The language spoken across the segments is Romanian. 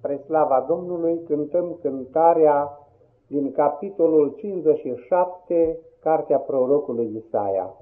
Spre slava Domnului cântăm cântarea din capitolul 57, cartea prorocului Isaia.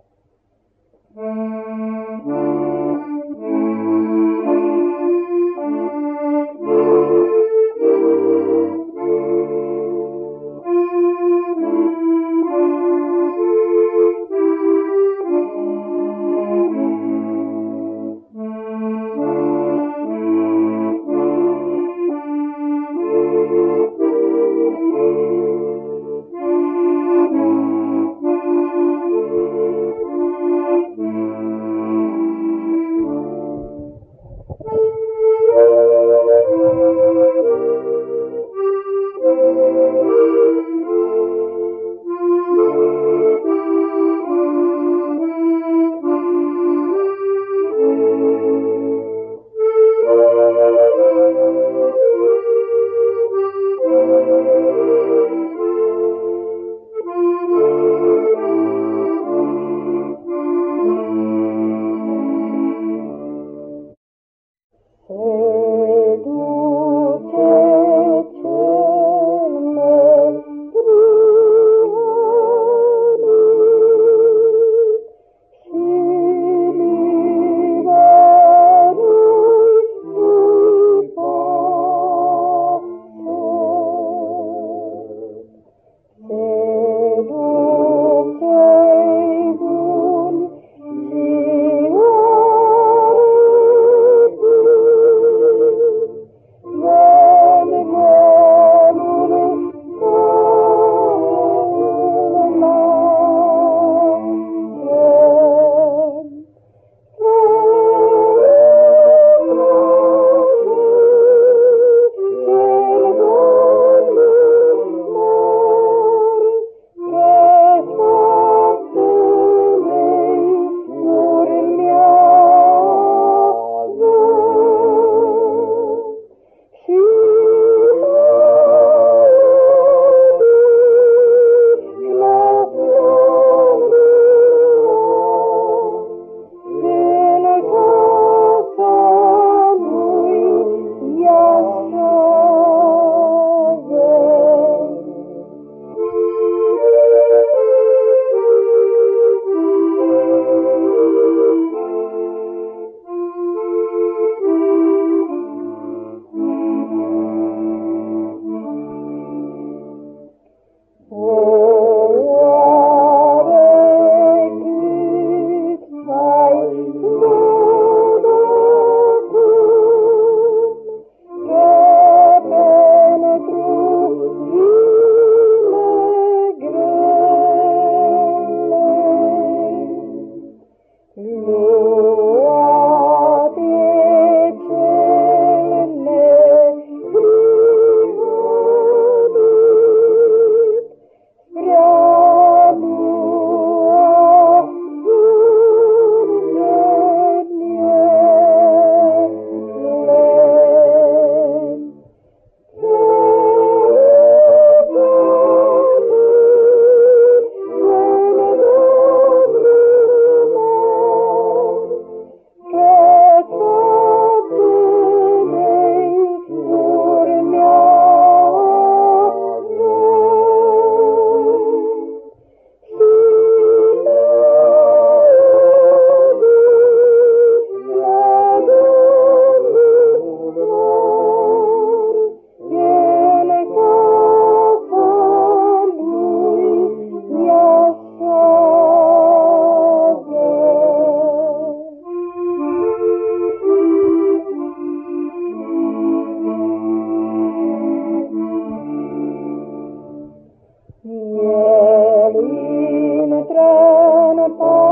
Catalina Tranapana.